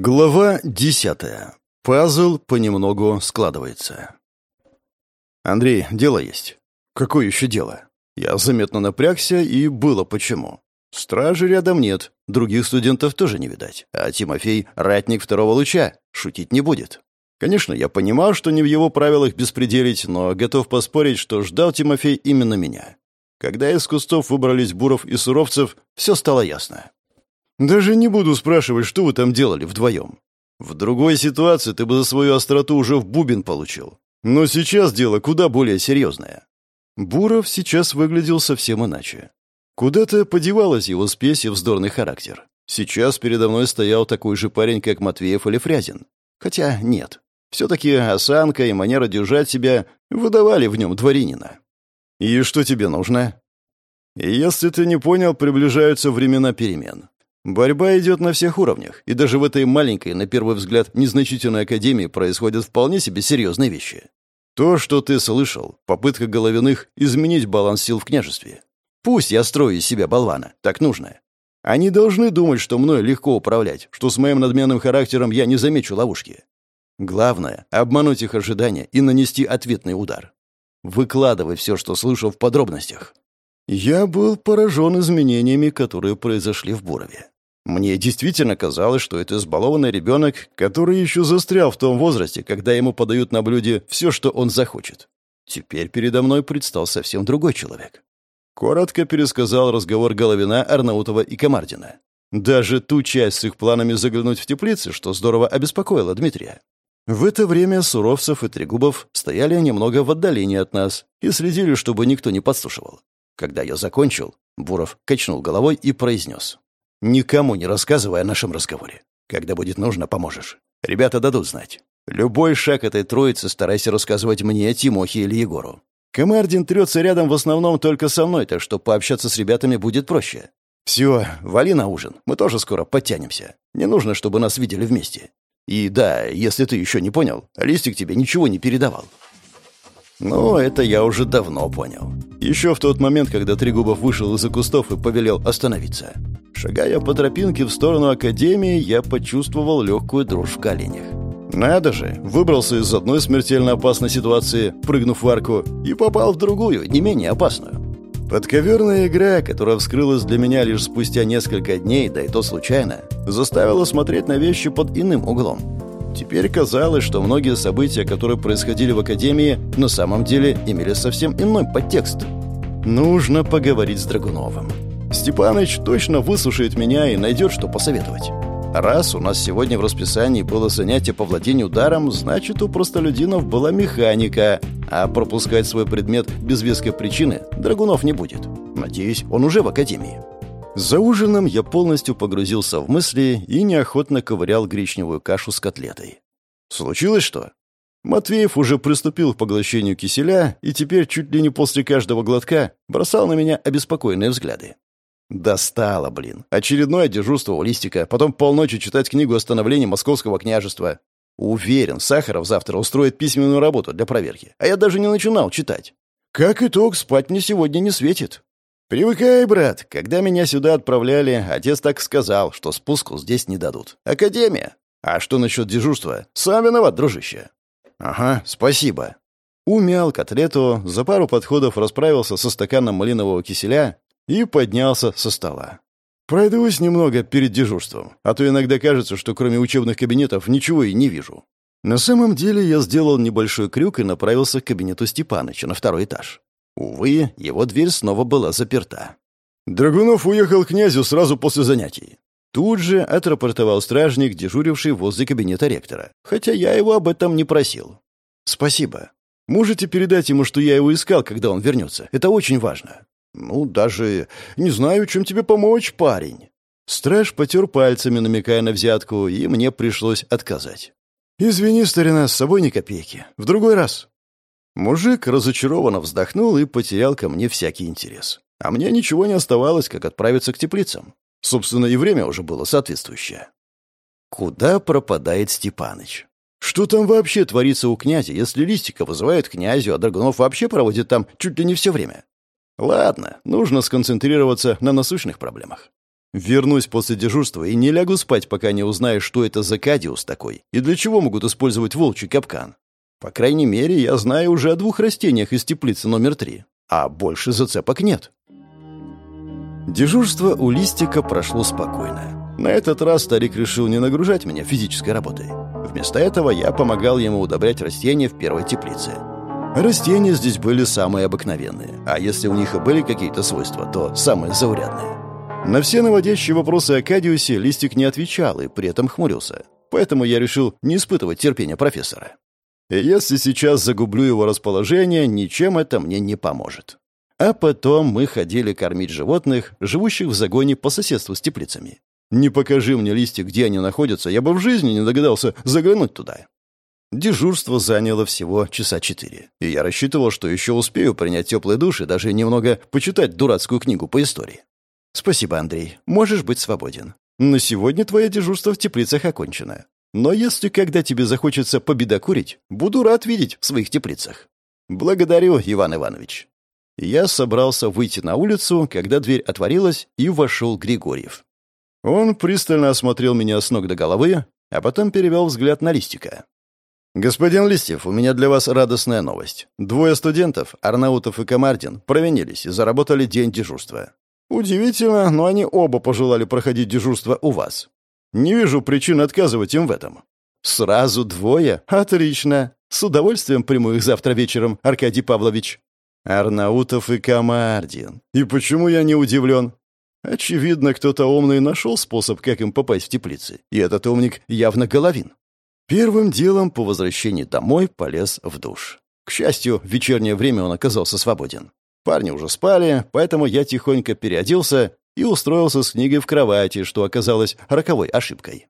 Глава десятая. Пазл понемногу складывается. «Андрей, дело есть». «Какое еще дело?» Я заметно напрягся, и было почему. Стражи рядом нет, других студентов тоже не видать. А Тимофей — ратник второго луча, шутить не будет. Конечно, я понимал, что не в его правилах беспределить, но готов поспорить, что ждал Тимофей именно меня. Когда из кустов выбрались Буров и Суровцев, все стало ясно. Даже не буду спрашивать, что вы там делали вдвоем. В другой ситуации ты бы за свою остроту уже в бубен получил. Но сейчас дело куда более серьезное. Буров сейчас выглядел совсем иначе. Куда-то подевалась его спесь и вздорный характер. Сейчас передо мной стоял такой же парень, как Матвеев или Фрязин. Хотя нет. Все-таки осанка и манера держать себя выдавали в нем дворянина. «И что тебе нужно?» «Если ты не понял, приближаются времена перемен. Борьба идет на всех уровнях, и даже в этой маленькой, на первый взгляд, незначительной академии происходят вполне себе серьезные вещи. То, что ты слышал, попытка Головиных изменить баланс сил в княжестве. Пусть я строю из себя болвана, так нужно. Они должны думать, что мной легко управлять, что с моим надменным характером я не замечу ловушки. Главное — обмануть их ожидания и нанести ответный удар. Выкладывай все, что слышал в подробностях. Я был поражен изменениями, которые произошли в Бурове. Мне действительно казалось, что это избалованный ребенок, который еще застрял в том возрасте, когда ему подают на блюде все, что он захочет. Теперь передо мной предстал совсем другой человек. Коротко пересказал разговор Головина, Арнаутова и Комардина. Даже ту часть с их планами заглянуть в теплицы, что здорово обеспокоило Дмитрия. В это время Суровцев и Трегубов стояли немного в отдалении от нас и следили, чтобы никто не подслушивал. Когда я закончил, Буров качнул головой и произнес. Никому не рассказывай о нашем разговоре. Когда будет нужно, поможешь. Ребята дадут знать. Любой шаг этой троицы старайся рассказывать мне, Тимохе или Егору. Комардин трется рядом в основном только со мной, так что пообщаться с ребятами будет проще. Все, вали на ужин. Мы тоже скоро подтянемся. Не нужно, чтобы нас видели вместе. И да, если ты еще не понял, Листик тебе ничего не передавал. Ну, это я уже давно понял. Еще в тот момент, когда Трегубов вышел из-за кустов и повелел остановиться. Шагая по тропинке в сторону Академии, я почувствовал легкую дрожь в коленях. Надо же, выбрался из одной смертельно опасной ситуации, прыгнув в арку, и попал в другую, не менее опасную. Подковерная игра, которая вскрылась для меня лишь спустя несколько дней, да и то случайно, заставила смотреть на вещи под иным углом. Теперь казалось, что многие события, которые происходили в Академии, на самом деле имели совсем иной подтекст. Нужно поговорить с Драгуновым. Степаныч точно выслушает меня и найдет, что посоветовать. Раз у нас сегодня в расписании было занятие по владению даром, значит, у простолюдинов была механика, а пропускать свой предмет без веской причины Драгунов не будет. Надеюсь, он уже в академии. За ужином я полностью погрузился в мысли и неохотно ковырял гречневую кашу с котлетой. Случилось что? Матвеев уже приступил к поглощению киселя и теперь чуть ли не после каждого глотка бросал на меня обеспокоенные взгляды. Достало, блин. Очередное дежурство у Листика, потом полночи читать книгу о становлении Московского княжества. Уверен, Сахаров завтра устроит письменную работу для проверки. А я даже не начинал читать. Как итог, спать мне сегодня не светит. «Привыкай, брат. Когда меня сюда отправляли, отец так сказал, что спуску здесь не дадут. Академия. А что насчет дежурства? Сам виноват, дружище». «Ага, спасибо». Умял котлету, за пару подходов расправился со стаканом малинового киселя и поднялся со стола. «Пройдусь немного перед дежурством, а то иногда кажется, что кроме учебных кабинетов ничего и не вижу». На самом деле я сделал небольшой крюк и направился к кабинету Степаныча на второй этаж. Увы, его дверь снова была заперта. «Драгунов уехал к князю сразу после занятий». Тут же отрапортовал стражник, дежуривший возле кабинета ректора, хотя я его об этом не просил. «Спасибо. Можете передать ему, что я его искал, когда он вернется. Это очень важно». «Ну, даже не знаю, чем тебе помочь, парень». Страж потер пальцами, намекая на взятку, и мне пришлось отказать. «Извини, старина, с собой ни копейки. В другой раз». Мужик разочарованно вздохнул и потерял ко мне всякий интерес. А мне ничего не оставалось, как отправиться к теплицам. Собственно, и время уже было соответствующее. Куда пропадает Степаныч? Что там вообще творится у князя, если Листика вызывает князю, а Драгунов вообще проводит там чуть ли не все время? Ладно, нужно сконцентрироваться на насущных проблемах. Вернусь после дежурства и не лягу спать, пока не узнаю, что это за кадиус такой и для чего могут использовать волчий капкан. По крайней мере, я знаю уже о двух растениях из теплицы номер три, а больше зацепок нет. Дежурство у Листика прошло спокойно. На этот раз старик решил не нагружать меня физической работой. Вместо этого я помогал ему удобрять растения в первой теплице. Растения здесь были самые обыкновенные, а если у них и были какие-то свойства, то самые заурядные. На все наводящие вопросы о Кадиусе Листик не отвечал и при этом хмурился. Поэтому я решил не испытывать терпения профессора. И если сейчас загублю его расположение, ничем это мне не поможет. А потом мы ходили кормить животных, живущих в загоне по соседству с теплицами. Не покажи мне листик, где они находятся, я бы в жизни не догадался заглянуть туда. Дежурство заняло всего часа четыре, и я рассчитывал, что еще успею принять теплый душ и даже немного почитать дурацкую книгу по истории. «Спасибо, Андрей. Можешь быть свободен. На сегодня твое дежурство в теплицах окончено. Но если когда тебе захочется победокурить, буду рад видеть в своих теплицах». «Благодарю, Иван Иванович». Я собрался выйти на улицу, когда дверь отворилась, и вошел Григорьев. Он пристально осмотрел меня с ног до головы, а потом перевел взгляд на Листика. «Господин Листьев, у меня для вас радостная новость. Двое студентов, Арнаутов и Комардин, провинились и заработали день дежурства. Удивительно, но они оба пожелали проходить дежурство у вас. Не вижу причин отказывать им в этом. Сразу двое? Отлично. С удовольствием приму их завтра вечером, Аркадий Павлович. Арнаутов и Камардин. И почему я не удивлен? Очевидно, кто-то умный нашел способ, как им попасть в теплицы. И этот умник явно Головин. Первым делом по возвращении домой полез в душ. К счастью, в вечернее время он оказался свободен. Парни уже спали, поэтому я тихонько переоделся и устроился с книгой в кровати, что оказалось роковой ошибкой.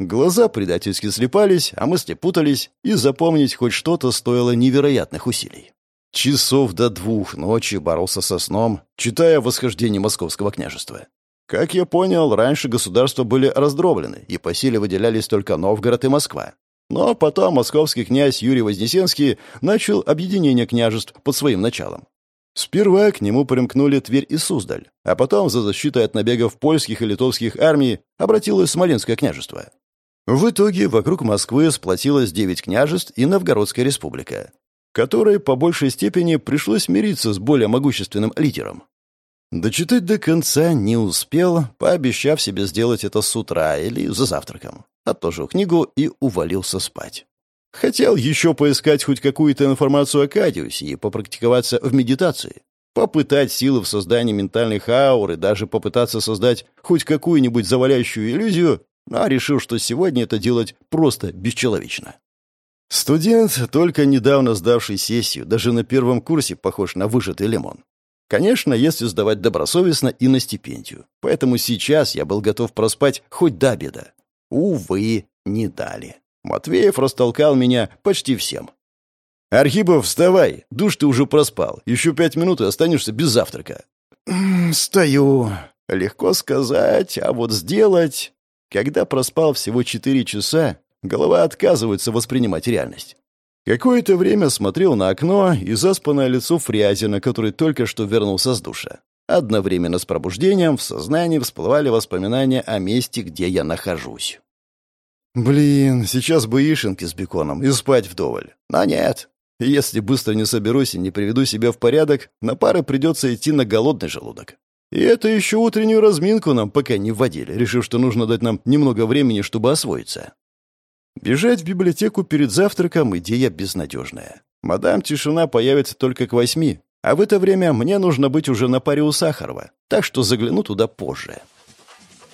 Глаза предательски слепались, а мысли путались, и запомнить хоть что-то стоило невероятных усилий. Часов до двух ночи боролся со сном, читая восхождение Московского княжества. Как я понял, раньше государства были раздроблены, и по силе выделялись только Новгород и Москва. Но потом московский князь Юрий Вознесенский начал объединение княжеств под своим началом. Сперва к нему примкнули Тверь и Суздаль, а потом за защитой от набегов польских и литовских армий обратилось Смоленское княжество. В итоге вокруг Москвы сплотилось девять княжеств и Новгородская республика, которой по большей степени пришлось мириться с более могущественным лидером. Дочитать до конца не успел, пообещав себе сделать это с утра или за завтраком. Отложил книгу и увалился спать. Хотел еще поискать хоть какую-то информацию о Кадиусе и попрактиковаться в медитации. Попытать силы в создании ментальных аур и даже попытаться создать хоть какую-нибудь заваляющую иллюзию, но решил, что сегодня это делать просто бесчеловечно. Студент, только недавно сдавший сессию, даже на первом курсе похож на выжатый лимон. Конечно, если сдавать добросовестно и на стипендию. Поэтому сейчас я был готов проспать хоть до обеда. Увы, не дали. Матвеев растолкал меня почти всем. «Архипов, вставай! Душ ты уже проспал. Еще пять минут и останешься без завтрака». «Стою». Легко сказать, а вот сделать... Когда проспал всего четыре часа, голова отказывается воспринимать реальность. Какое-то время смотрел на окно и заспанное лицо Фрязина, который только что вернулся с душа. Одновременно с пробуждением в сознании всплывали воспоминания о месте, где я нахожусь. Блин, сейчас бы яишенки с беконом и спать вдоволь. Но нет. Если быстро не соберусь и не приведу себя в порядок, на пары придется идти на голодный желудок. И это еще утреннюю разминку нам пока не вводили, решив, что нужно дать нам немного времени, чтобы освоиться. Бежать в библиотеку перед завтраком — идея безнадежная. Мадам Тишина появится только к восьми, а в это время мне нужно быть уже на паре у Сахарова, так что загляну туда позже.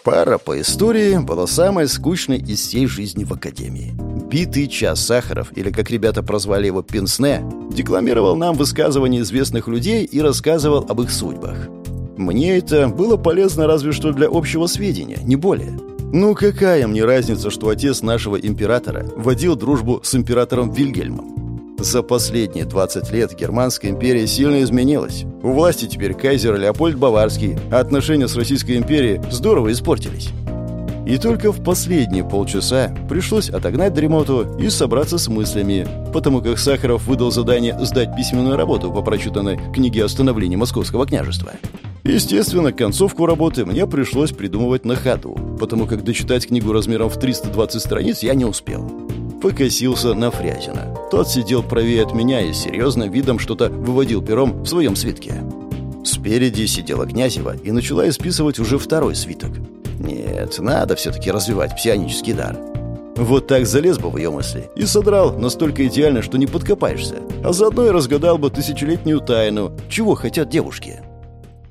Пара по истории была самой скучной из всей жизни в академии. Битый час Сахаров, или как ребята прозвали его Пенсне, декламировал нам высказывания известных людей и рассказывал об их судьбах. Мне это было полезно разве что для общего сведения, не более. Ну какая мне разница, что отец нашего императора водил дружбу с императором Вильгельмом? За последние 20 лет Германская империя сильно изменилась. У власти теперь кайзер Леопольд Баварский, а отношения с Российской империей здорово испортились. И только в последние полчаса пришлось отогнать дремоту и собраться с мыслями, потому как Сахаров выдал задание сдать письменную работу по прочитанной книге о становлении Московского княжества. Естественно, концовку работы мне пришлось придумывать на ходу, потому как дочитать книгу размером в 320 страниц я не успел. Покосился на Фрязина. Тот сидел правее от меня и серьезным видом что-то выводил пером в своем свитке. Спереди сидела Князева и начала исписывать уже второй свиток. Нет, надо все-таки развивать псионический дар. Вот так залез бы в ее мысли и содрал настолько идеально, что не подкопаешься, а заодно и разгадал бы тысячелетнюю тайну, чего хотят девушки.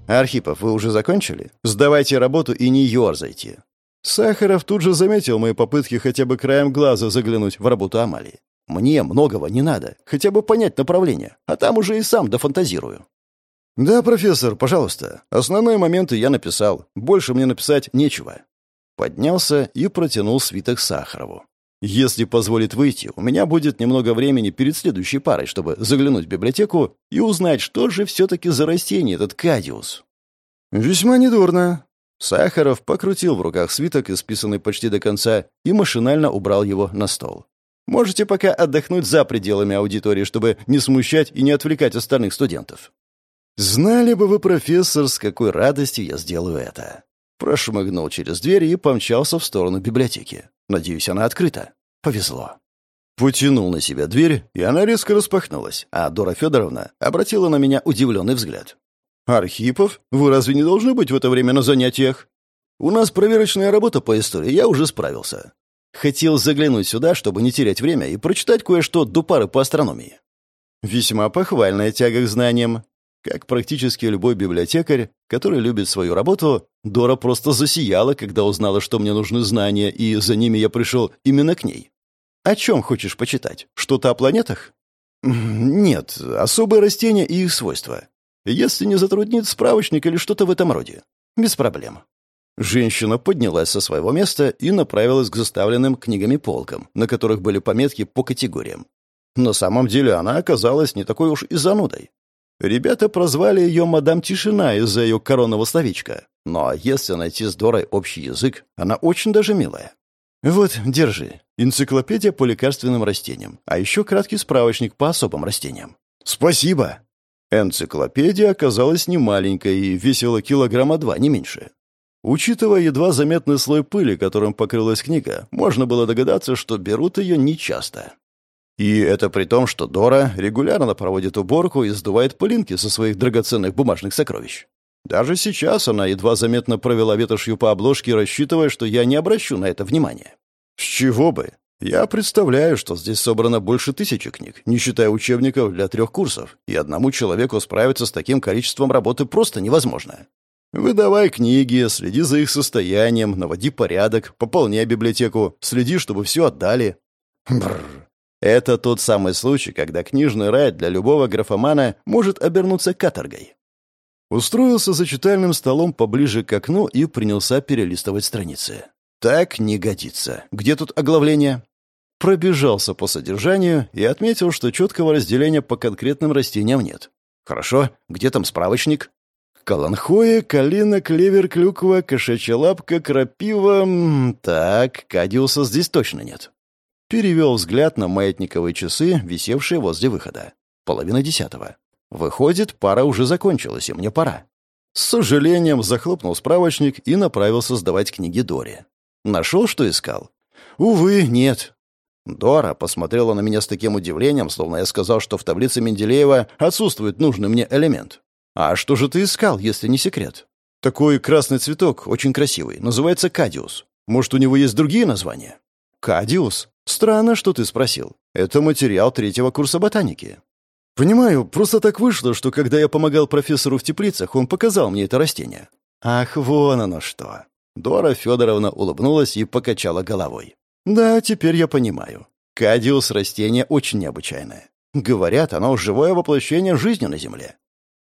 «Архипов, вы уже закончили? Сдавайте работу и не ерзайте». Сахаров тут же заметил мои попытки хотя бы краем глаза заглянуть в работу Амалии. «Мне многого не надо, хотя бы понять направление, а там уже и сам дофантазирую». «Да, профессор, пожалуйста. Основные моменты я написал. Больше мне написать нечего». Поднялся и протянул свиток Сахарову. Если позволит выйти, у меня будет немного времени перед следующей парой, чтобы заглянуть в библиотеку и узнать, что же все-таки за растение этот кадиус. Весьма недурно. Сахаров покрутил в руках свиток, исписанный почти до конца, и машинально убрал его на стол. Можете пока отдохнуть за пределами аудитории, чтобы не смущать и не отвлекать остальных студентов. Знали бы вы, профессор, с какой радостью я сделаю это. Прошмыгнул через дверь и помчался в сторону библиотеки. Надеюсь, она открыта. Повезло. Потянул на себя дверь, и она резко распахнулась, а Дора Федоровна обратила на меня удивленный взгляд. «Архипов, вы разве не должны быть в это время на занятиях?» «У нас проверочная работа по истории, я уже справился. Хотел заглянуть сюда, чтобы не терять время и прочитать кое-что до пары по астрономии». Весьма похвальная тяга к знаниям. Как практически любой библиотекарь, который любит свою работу, Дора просто засияла, когда узнала, что мне нужны знания, и за ними я пришел именно к ней. «О чем хочешь почитать? Что-то о планетах?» «Нет, особые растения и их свойства. Если не затруднит справочник или что-то в этом роде. Без проблем». Женщина поднялась со своего места и направилась к заставленным книгами полкам, на которых были пометки по категориям. На самом деле она оказалась не такой уж и занудой. Ребята прозвали ее «Мадам Тишина» из-за ее коронного словечка. Но если найти с Дорой общий язык, она очень даже милая. Вот, держи. Энциклопедия по лекарственным растениям, а еще краткий справочник по особым растениям. Спасибо. Энциклопедия оказалась немаленькой и весила килограмма два, не меньше. Учитывая едва заметный слой пыли, которым покрылась книга, можно было догадаться, что берут ее нечасто. И это при том, что Дора регулярно проводит уборку и сдувает пылинки со своих драгоценных бумажных сокровищ. Даже сейчас она едва заметно провела ветошью по обложке, рассчитывая, что я не обращу на это внимания. С чего бы? Я представляю, что здесь собрано больше тысячи книг, не считая учебников для трех курсов, и одному человеку справиться с таким количеством работы просто невозможно. Выдавай книги, следи за их состоянием, наводи порядок, пополняй библиотеку, следи, чтобы все отдали. Бррр. Это тот самый случай, когда книжный рай для любого графомана может обернуться каторгой. Устроился за читальным столом поближе к окну и принялся перелистывать страницы. Так не годится. Где тут оглавление? Пробежался по содержанию и отметил, что четкого разделения по конкретным растениям нет. Хорошо, где там справочник? Каланхоя, калина, клевер, клюква, кошачья лапка, крапива... Так, кадиуса здесь точно нет. Перевел взгляд на маятниковые часы, висевшие возле выхода. Половина десятого. Выходит, пара уже закончилась, и мне пора. С сожалением захлопнул справочник и направился сдавать книги Доре. Нашел, что искал? Увы, нет. Дора посмотрела на меня с таким удивлением, словно я сказал, что в таблице Менделеева отсутствует нужный мне элемент. «А что же ты искал, если не секрет?» «Такой красный цветок, очень красивый, называется кадиус. Может, у него есть другие названия?» «Кадиус? Странно, что ты спросил. Это материал третьего курса ботаники». «Понимаю, просто так вышло, что когда я помогал профессору в теплицах, он показал мне это растение». «Ах, вон оно что!» Дора Федоровна улыбнулась и покачала головой. «Да, теперь я понимаю. Кадиус — растение очень необычайное. Говорят, оно живое воплощение жизни на Земле.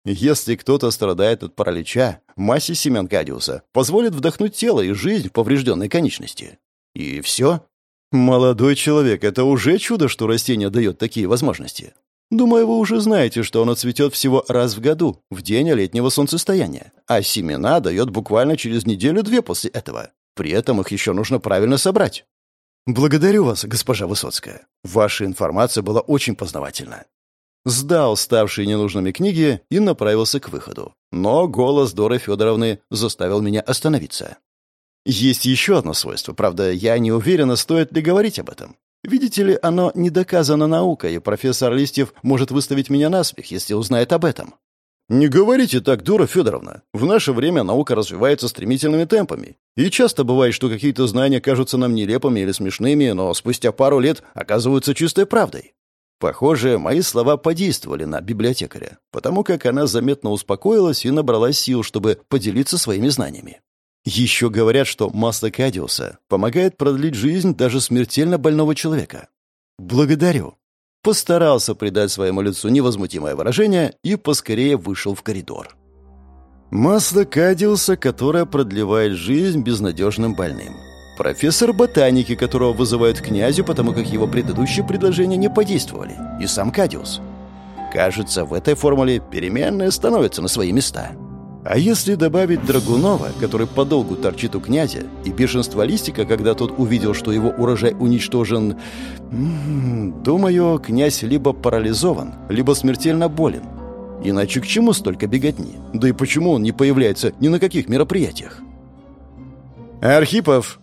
Если кто-то страдает от паралича, массе семян кадиуса позволит вдохнуть тело и жизнь в поврежденной конечности. И все. Молодой человек, это уже чудо, что растение дает такие возможности. Думаю, вы уже знаете, что оно цветет всего раз в году, в день летнего солнцестояния, а семена дает буквально через неделю-две после этого. При этом их еще нужно правильно собрать. Благодарю вас, госпожа Высоцкая. Ваша информация была очень познавательна. Сдал ставшие ненужными книги и направился к выходу. Но голос Доры Федоровны заставил меня остановиться. Есть еще одно свойство, правда, я не уверена, стоит ли говорить об этом. Видите ли, оно не доказано наукой, и профессор Листьев может выставить меня на смех, если узнает об этом. «Не говорите так, Дора Федоровна. В наше время наука развивается стремительными темпами. И часто бывает, что какие-то знания кажутся нам нелепыми или смешными, но спустя пару лет оказываются чистой правдой. Похоже, мои слова подействовали на библиотекаря, потому как она заметно успокоилась и набралась сил, чтобы поделиться своими знаниями. Еще говорят, что масло кадиуса помогает продлить жизнь даже смертельно больного человека. Благодарю. Постарался придать своему лицу невозмутимое выражение и поскорее вышел в коридор. Масло кадиуса, которое продлевает жизнь безнадежным больным. Профессор ботаники, которого вызывают князю, потому как его предыдущие предложения не подействовали. И сам Кадиус. Кажется, в этой формуле переменные становятся на свои места. А если добавить Драгунова, который подолгу торчит у князя, и бешенство листика, когда тот увидел, что его урожай уничтожен... Думаю, князь либо парализован, либо смертельно болен. Иначе к чему столько беготни? Да и почему он не появляется ни на каких мероприятиях? «Архипов!»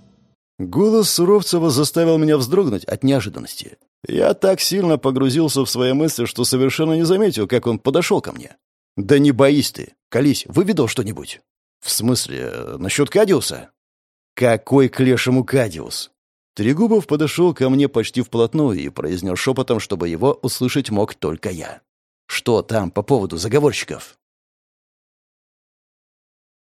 Голос Суровцева заставил меня вздрогнуть от неожиданности. Я так сильно погрузился в свои мысли, что совершенно не заметил, как он подошел ко мне. «Да не боись ты! Колись, выведал что-нибудь?» «В смысле, насчет Кадиуса?» «Какой к лешему Кадиус?» Трегубов подошел ко мне почти вплотную и произнес шепотом, чтобы его услышать мог только я. «Что там по поводу заговорщиков?»